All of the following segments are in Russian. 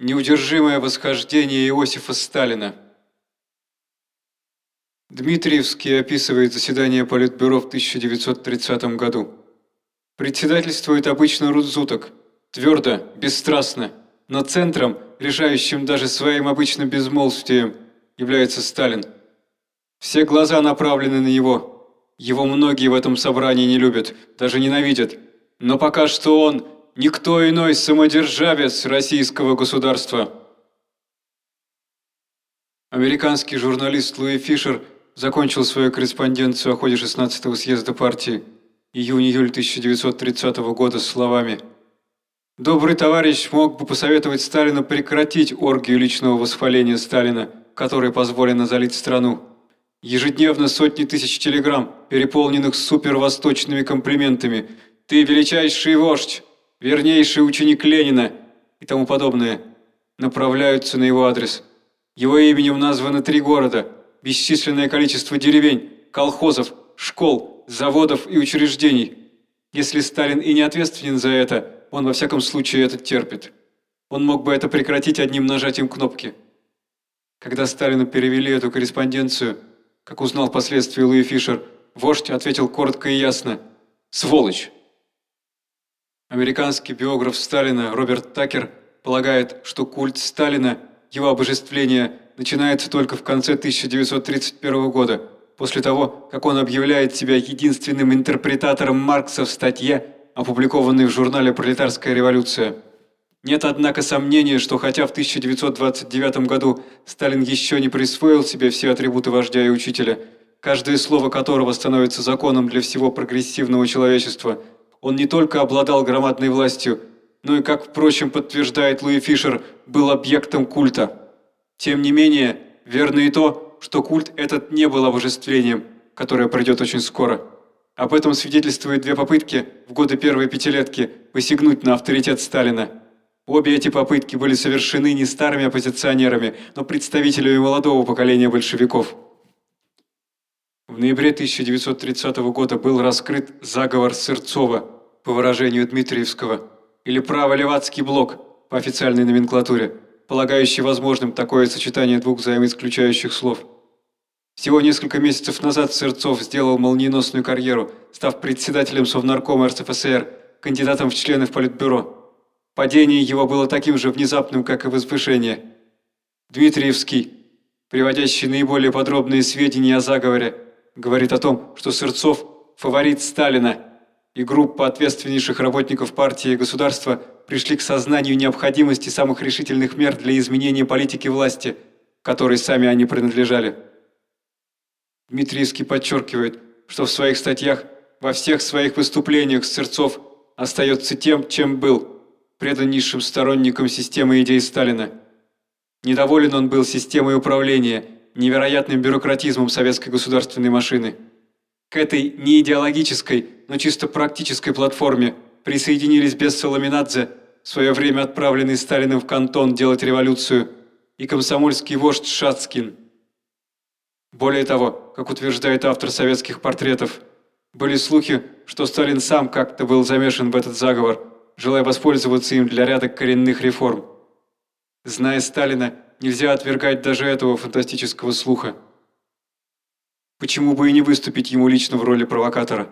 Неудержимое восхождение Иосифа Сталина. Дмитриевский описывает заседание Политбюро в 1930 году. Председательствует обычно Рудзуток, твердо, бесстрастно, но центром, решающим даже своим обычным безмолвствием, является Сталин. Все глаза направлены на него. Его многие в этом собрании не любят, даже ненавидят. Но пока что он никто иной самодержавец российского государства. Американский журналист Луи Фишер закончил свою корреспонденцию о ходе 16-го съезда партии июнь-июль 1930 года словами «Добрый товарищ мог бы посоветовать Сталину прекратить оргию личного восхваления Сталина, которой позволено залить страну. Ежедневно сотни тысяч телеграмм, переполненных супервосточными комплиментами. «Ты величайший вождь! Вернейший ученик Ленина!» и тому подобное, направляются на его адрес. Его именем названы три города, бесчисленное количество деревень, колхозов, школ, заводов и учреждений. Если Сталин и не ответственен за это, он во всяком случае это терпит. Он мог бы это прекратить одним нажатием кнопки. Когда Сталину перевели эту корреспонденцию, как узнал впоследствии Луи Фишер, вождь ответил коротко и ясно «Сволочь!». Американский биограф Сталина Роберт Такер полагает, что культ Сталина, его обожествление, начинается только в конце 1931 года, после того, как он объявляет себя единственным интерпретатором Маркса в статье, опубликованной в журнале «Пролетарская революция». Нет, однако, сомнения, что хотя в 1929 году Сталин еще не присвоил себе все атрибуты вождя и учителя, каждое слово которого становится законом для всего прогрессивного человечества, он не только обладал громадной властью, но и, как, впрочем, подтверждает Луи Фишер, был объектом культа. Тем не менее, верно и то, что культ этот не был обожествлением, которое придет очень скоро. Об этом свидетельствуют две попытки в годы первой пятилетки посягнуть на авторитет Сталина – Обе эти попытки были совершены не старыми оппозиционерами, но представителями молодого поколения большевиков. В ноябре 1930 года был раскрыт заговор Сырцова, по выражению Дмитриевского, или право-левацкий блок, по официальной номенклатуре, полагающий возможным такое сочетание двух взаимоисключающих слов. Всего несколько месяцев назад Сырцов сделал молниеносную карьеру, став председателем Совнаркома РСФСР, кандидатом в члены в Политбюро. Падение его было таким же внезапным, как и возвышение. Дмитриевский, приводящий наиболее подробные сведения о заговоре, говорит о том, что Сырцов – фаворит Сталина, и группа ответственнейших работников партии и государства пришли к сознанию необходимости самых решительных мер для изменения политики власти, которой сами они принадлежали. Дмитриевский подчеркивает, что в своих статьях, во всех своих выступлениях Сырцов остается тем, чем был – преданнейшим сторонником системы идей Сталина. Недоволен он был системой управления, невероятным бюрократизмом советской государственной машины. К этой не идеологической, но чисто практической платформе присоединились без Соломинадзе, в свое время отправленный Сталиным в Кантон делать революцию, и комсомольский вождь Шацкин. Более того, как утверждает автор советских портретов, были слухи, что Сталин сам как-то был замешан в этот заговор – желая воспользоваться им для ряда коренных реформ. Зная Сталина, нельзя отвергать даже этого фантастического слуха. Почему бы и не выступить ему лично в роли провокатора?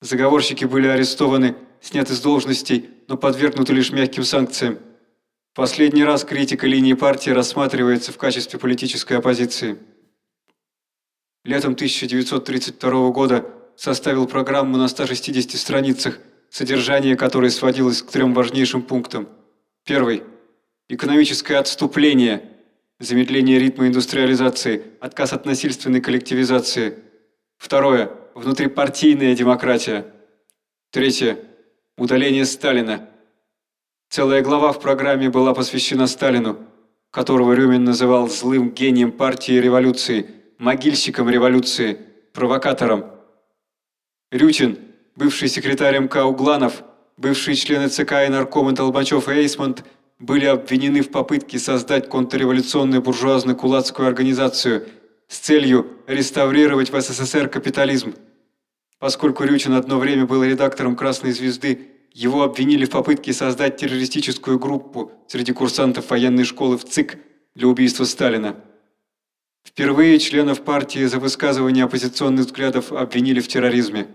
Заговорщики были арестованы, сняты с должностей, но подвергнуты лишь мягким санкциям. Последний раз критика линии партии рассматривается в качестве политической оппозиции. Летом 1932 года составил программу на 160 страницах содержание которой сводилось к трем важнейшим пунктам. Первый – экономическое отступление, замедление ритма индустриализации, отказ от насильственной коллективизации. Второе – внутрипартийная демократия. Третье – удаление Сталина. Целая глава в программе была посвящена Сталину, которого Рюмин называл злым гением партии революции, могильщиком революции, провокатором. Рютин – бывший секретарь МК Угланов, бывшие члены ЦК и наркомы Толмачев и Эйсмонт были обвинены в попытке создать контрреволюционную буржуазно-кулацкую организацию с целью реставрировать в СССР капитализм. Поскольку Рючин одно время был редактором «Красной звезды», Его обвинили в попытке создать террористическую группу среди курсантов военной школы в ЦИК для убийства Сталина. Впервые членов партии за высказывание оппозиционных взглядов обвинили в терроризме.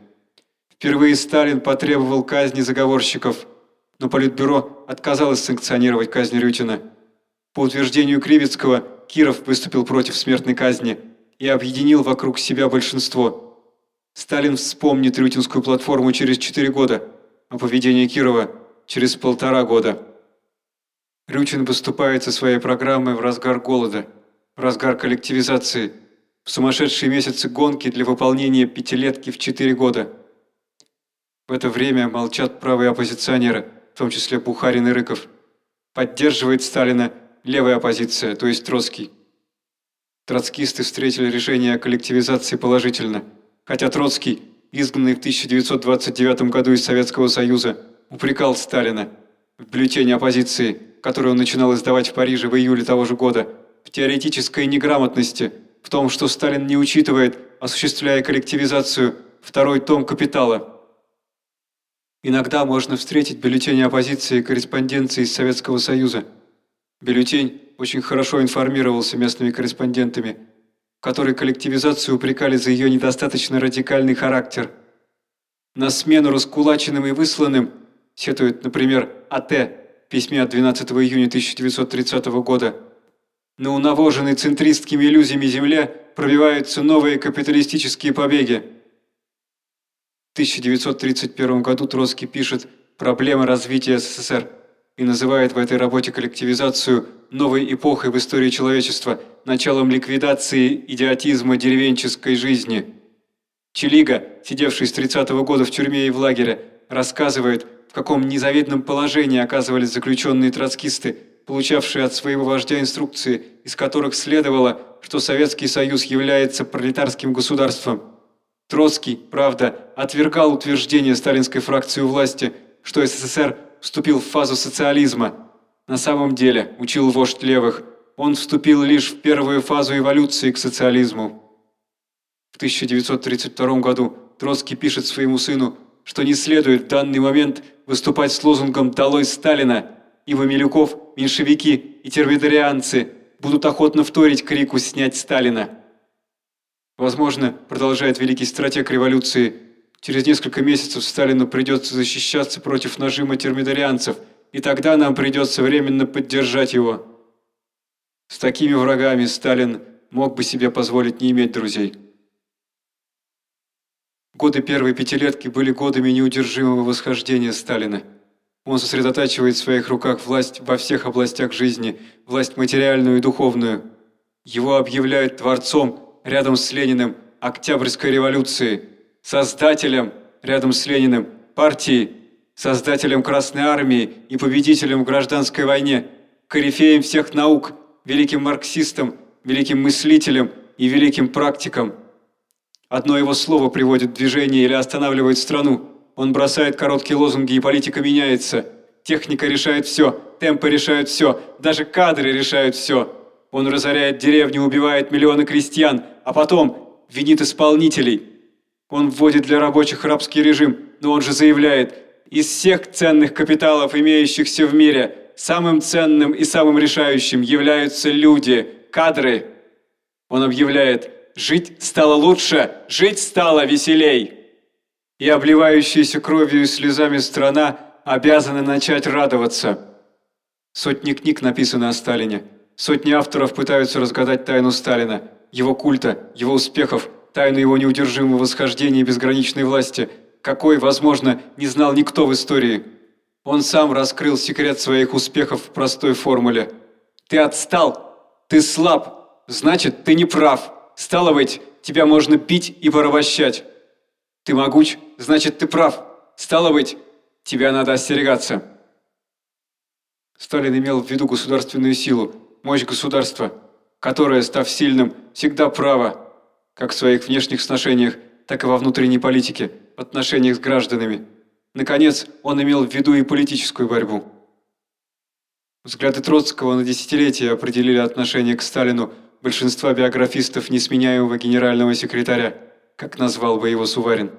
Впервые Сталин потребовал казни заговорщиков, но Политбюро отказалось санкционировать казнь Рютина. По утверждению Кривицкого, Киров выступил против смертной казни и объединил вокруг себя большинство. Сталин вспомнит Рютинскую платформу через четыре года – о поведении Кирова через полтора года. Рючин выступает со своей программой в разгар голода, в разгар коллективизации, в сумасшедшие месяцы гонки для выполнения пятилетки в четыре года. В это время молчат правые оппозиционеры, в том числе Бухарин и Рыков. Поддерживает Сталина левая оппозиция, то есть Троцкий. Троцкисты встретили решение о коллективизации положительно, хотя Троцкий – изгнанный в 1929 году из Советского Союза, упрекал Сталина в бюллетене оппозиции, который он начинал издавать в Париже в июле того же года, в теоретической неграмотности, в том, что Сталин не учитывает, осуществляя коллективизацию, второй том «Капитала». Иногда можно встретить бюллетени оппозиции и корреспонденции из Советского Союза. Бюллетень очень хорошо информировался местными корреспондентами – которые коллективизацию упрекали за ее недостаточно радикальный характер. На смену раскулаченным и высланным, сетует, например, АТ в письме от 12 июня 1930 года, на унавоженной центристскими иллюзиями земле пробиваются новые капиталистические побеги. В 1931 году Троцкий пишет «Проблемы развития СССР» и называет в этой работе коллективизацию новой эпохой в истории человечества – началом ликвидации идиотизма деревенческой жизни. Челига, сидевший с 30-го года в тюрьме и в лагере, рассказывает, в каком незавидном положении оказывались заключенные троцкисты, получавшие от своего вождя инструкции, из которых следовало, что Советский Союз является пролетарским государством. Троцкий, правда, отвергал утверждение сталинской фракции власти, что СССР вступил в фазу социализма. На самом деле, учил вождь левых – он вступил лишь в первую фазу эволюции к социализму. В 1932 году Троцкий пишет своему сыну, что не следует в данный момент выступать с лозунгом «Долой Сталина», ибо Милюков, меньшевики и термидорианцы будут охотно вторить крику «Снять Сталина». Возможно, продолжает великий стратег революции, через несколько месяцев Сталину придется защищаться против нажима термидорианцев, и тогда нам придется временно поддержать его. С такими врагами Сталин мог бы себе позволить не иметь друзей. Годы первой пятилетки были годами неудержимого восхождения Сталина. Он сосредотачивает в своих руках власть во всех областях жизни, власть материальную и духовную. Его объявляют творцом рядом с Лениным Октябрьской революции, создателем рядом с Лениным партии, создателем Красной армии и победителем в гражданской войне, корифеем всех наук – великим марксистом, великим мыслителем и великим практиком. Одно его слово приводит в движение или останавливает страну. Он бросает короткие лозунги, и политика меняется. Техника решает все, темпы решают все, даже кадры решают все. Он разоряет деревни, убивает миллионы крестьян, а потом винит исполнителей. Он вводит для рабочих рабский режим, но он же заявляет, из всех ценных капиталов, имеющихся в мире – самым ценным и самым решающим являются люди, кадры. Он объявляет, жить стало лучше, жить стало веселей. И обливающаяся кровью и слезами страна обязана начать радоваться. Сотни книг написаны о Сталине. Сотни авторов пытаются разгадать тайну Сталина, его культа, его успехов, тайну его неудержимого восхождения и безграничной власти, какой, возможно, не знал никто в истории. Он сам раскрыл секрет своих успехов в простой формуле. «Ты отстал! Ты слаб! Значит, ты не прав! Стало быть, тебя можно бить и порабощать! Ты могуч! Значит, ты прав! Стало быть, тебя надо остерегаться!» Сталин имел в виду государственную силу, мощь государства, которое, став сильным, всегда право, как в своих внешних сношениях, так и во внутренней политике, в отношениях с гражданами. Наконец, он имел в виду и политическую борьбу. Взгляды Троцкого на десятилетия определили отношение к Сталину большинства биографистов несменяемого генерального секретаря, как назвал бы его Суварин.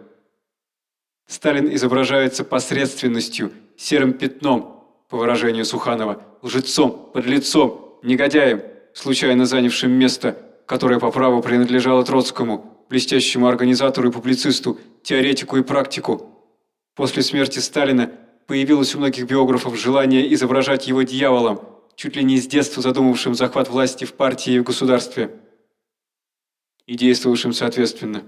Сталин изображается посредственностью серым пятном, по выражению Суханова, лжецом, подлецом, негодяем, случайно занявшим место, которое по праву принадлежало Троцкому, блестящему организатору и публицисту, теоретику и практику. После смерти Сталина появилось у многих биографов желание изображать его дьяволом, чуть ли не с детства задумавшим захват власти в партии и в государстве. И действовавшим соответственно.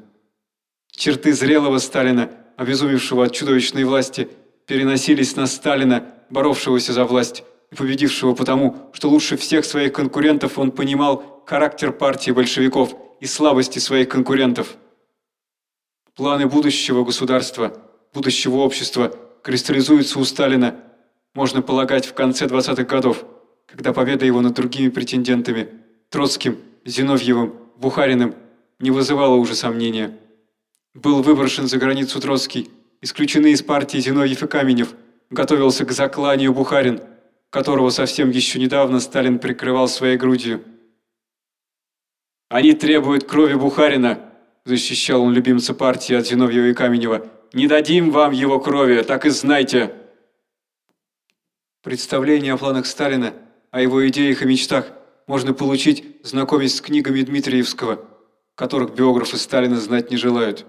Черты зрелого Сталина, обезумевшего от чудовищной власти, переносились на Сталина, боровшегося за власть, победившего потому, что лучше всех своих конкурентов он понимал характер партии большевиков и слабости своих конкурентов. Планы будущего государства, будущего общества кристаллизуются у Сталина, можно полагать, в конце 20-х годов, когда победа его над другими претендентами – Троцким, Зиновьевым, Бухариным – не вызывала уже сомнения. Был выброшен за границу Троцкий, исключены из партии Зиновьев и Каменев, готовился к закланию Бухарин – которого совсем еще недавно Сталин прикрывал своей грудью. «Они требуют крови Бухарина», – защищал он любимца партии от Зиновьева и Каменева. «Не дадим вам его крови, так и знайте». Представление о планах Сталина, о его идеях и мечтах можно получить, знакомясь с книгами Дмитриевского, которых биографы Сталина знать не желают.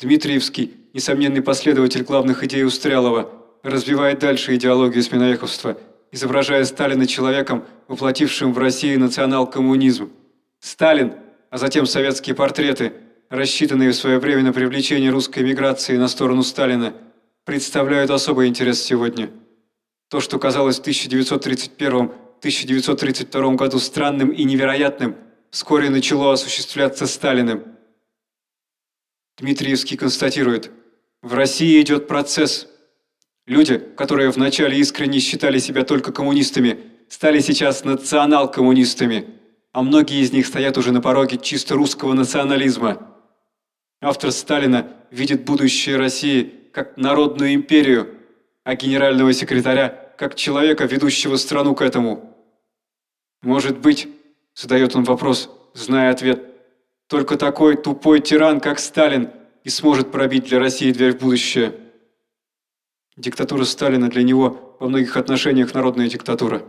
Дмитриевский, несомненный последователь главных идей Устрялова – развивает дальше идеологию сменоеховства, изображая Сталина человеком, воплотившим в России национал-коммунизм. Сталин, а затем советские портреты, рассчитанные в свое время на привлечение русской миграции на сторону Сталина, представляют особый интерес сегодня. То, что казалось в 1931-1932 году странным и невероятным, вскоре начало осуществляться Сталиным. Дмитриевский констатирует, в России идет процесс – Люди, которые вначале искренне считали себя только коммунистами, стали сейчас национал-коммунистами, а многие из них стоят уже на пороге чисто русского национализма. Автор Сталина видит будущее России как народную империю, а генерального секретаря как человека, ведущего страну к этому. Может быть, задает он вопрос, зная ответ, только такой тупой тиран, как Сталин, и сможет пробить для России дверь в будущее. Диктатура Сталина для него во многих отношениях народная диктатура.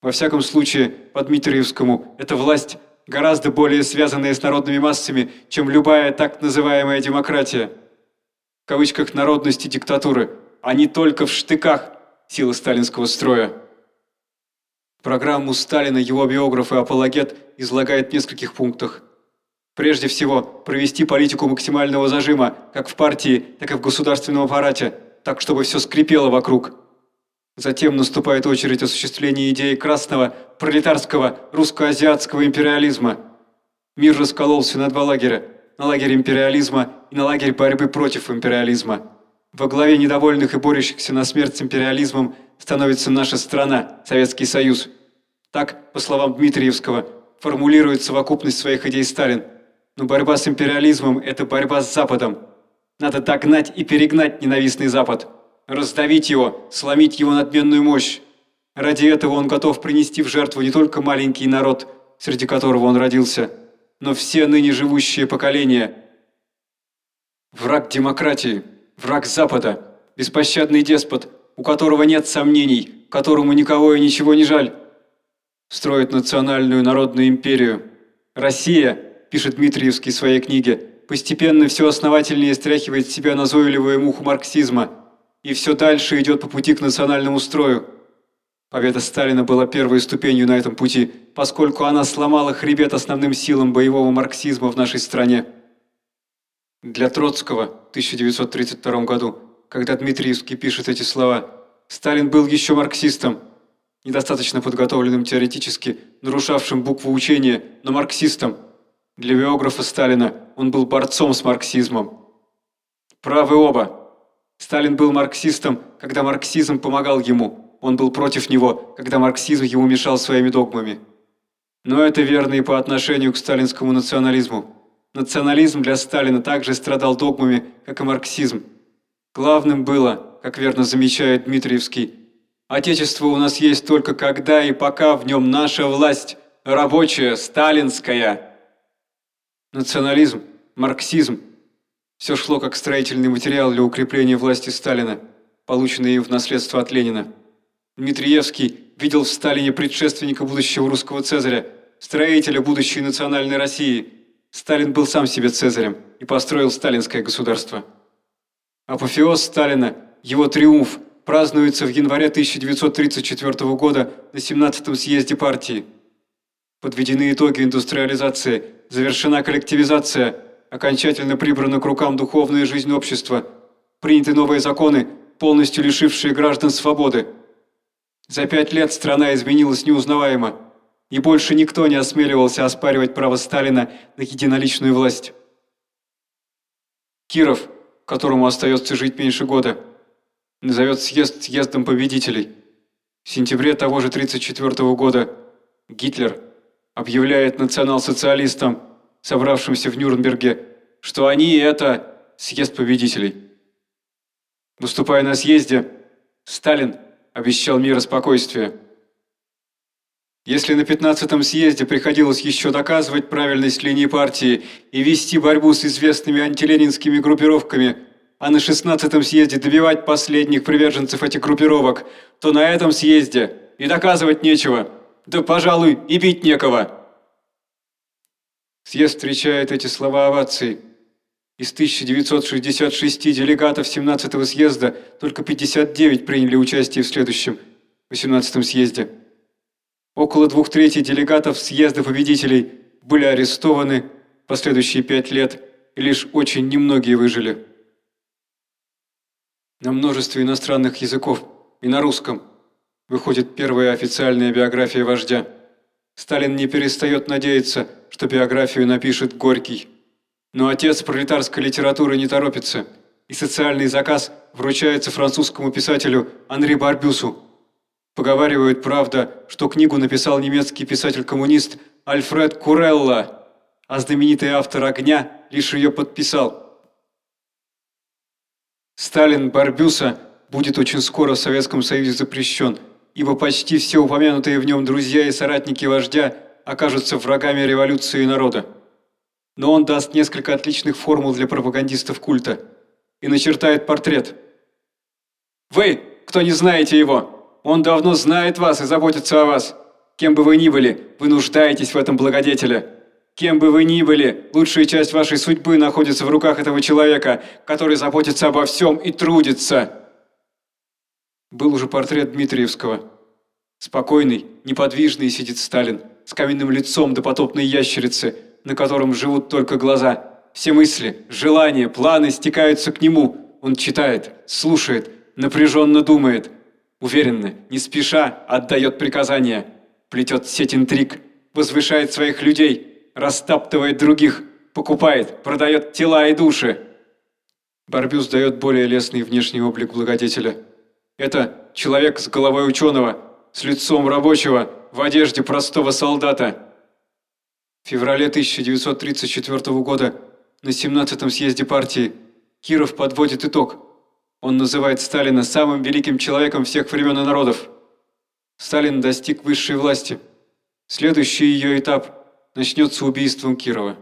Во всяком случае, по Дмитриевскому, эта власть гораздо более связанная с народными массами, чем любая так называемая демократия. В кавычках народности диктатуры, а не только в штыках силы сталинского строя. Программу Сталина его биограф и апологет излагает в нескольких пунктах. Прежде всего, провести политику максимального зажима как в партии, так и в государственном аппарате – так чтобы все скрипело вокруг. Затем наступает очередь осуществления идеи красного, пролетарского, русско-азиатского империализма. Мир раскололся на два лагеря – на лагерь империализма и на лагерь борьбы против империализма. Во главе недовольных и борющихся на смерть с империализмом становится наша страна, Советский Союз. Так, по словам Дмитриевского, формулирует совокупность своих идей Сталин. Но борьба с империализмом – это борьба с Западом – надо догнать и перегнать ненавистный Запад, раздавить его, сломить его надменную мощь. Ради этого он готов принести в жертву не только маленький народ, среди которого он родился, но все ныне живущие поколения. Враг демократии, враг Запада, беспощадный деспот, у которого нет сомнений, которому никого и ничего не жаль. Строит национальную народную империю. Россия, пишет Дмитриевский в своей книге, постепенно все основательнее стряхивает с себя назойливую муху марксизма и все дальше идет по пути к национальному строю. Победа Сталина была первой ступенью на этом пути, поскольку она сломала хребет основным силам боевого марксизма в нашей стране. Для Троцкого в 1932 году, когда Дмитриевский пишет эти слова, Сталин был еще марксистом, недостаточно подготовленным теоретически, нарушавшим букву учения, но марксистом – для биографа Сталина он был борцом с марксизмом. Правы оба. Сталин был марксистом, когда марксизм помогал ему. Он был против него, когда марксизм ему мешал своими догмами. Но это верно и по отношению к сталинскому национализму. Национализм для Сталина также страдал догмами, как и марксизм. Главным было, как верно замечает Дмитриевский, «Отечество у нас есть только когда и пока в нем наша власть, рабочая, сталинская». Национализм, марксизм – все шло как строительный материал для укрепления власти Сталина. полученные им в наследство от Ленина. Дмитриевский видел в Сталине предшественника будущего русского Цезаря, строителя будущей национальной России. Сталин был сам себе Цезарем и построил сталинское государство. Апофеоз Сталина, его триумф, празднуется в январе 1934 года на 17-м съезде партии. Подведены итоги индустриализации, завершена коллективизация, окончательно прибрана к рукам духовная жизнь общества, приняты новые законы, полностью лишившие граждан свободы. За пять лет страна изменилась неузнаваемо, и больше никто не осмеливался оспаривать право Сталина на единоличную власть. Киров, которому остается жить меньше года, назовет съезд съездом победителей. В сентябре того же 1934 года Гитлер объявляет национал-социалистам, собравшимся в Нюрнберге, что они – это съезд победителей. Выступая на съезде, Сталин обещал мир и спокойствие. Если на 15-м съезде приходилось еще доказывать правильность линии партии и вести борьбу с известными антиленинскими группировками, а на 16-м съезде добивать последних приверженцев этих группировок, то на этом съезде и доказывать нечего, да, пожалуй, и бить некого. Съезд встречает эти слова овации. Из 1966 делегатов 17-го съезда только 59 приняли участие в следующем, 18-м съезде. Около двух третей делегатов съезда победителей были арестованы последующие пять лет, и лишь очень немногие выжили. На множестве иностранных языков и на русском выходит первая официальная биография вождя. Сталин не перестает надеяться, что биографию напишет Горький. Но отец пролетарской литературы не торопится, и социальный заказ вручается французскому писателю Анри Барбюсу. Поговаривают, правда, что книгу написал немецкий писатель-коммунист Альфред Курелла, а знаменитый автор «Огня» лишь ее подписал. Сталин Барбюса будет очень скоро в Советском Союзе запрещен, ибо почти все упомянутые в нем друзья и соратники вождя окажутся врагами революции и народа но он даст несколько отличных формул для пропагандистов культа и начертает портрет. Вы, кто не знаете его, он давно знает вас и заботится о вас. Кем бы вы ни были, вы нуждаетесь в этом благодетеле. Кем бы вы ни были, лучшая часть вашей судьбы находится в руках этого человека, который заботится обо всем и трудится. Был уже портрет Дмитриевского. Спокойный, неподвижный сидит Сталин, с каменным лицом до потопной ящерицы – на котором живут только глаза. Все мысли, желания, планы стекаются к нему. Он читает, слушает, напряженно думает. Уверенно, не спеша, отдает приказания. Плетет сеть интриг, возвышает своих людей, растаптывает других, покупает, продает тела и души. Барбюс дает более лестный внешний облик благодетеля. Это человек с головой ученого, с лицом рабочего, в одежде простого солдата. В феврале 1934 года на 17-м съезде партии Киров подводит итог. Он называет Сталина самым великим человеком всех времен и народов. Сталин достиг высшей власти. Следующий ее этап начнется убийством Кирова.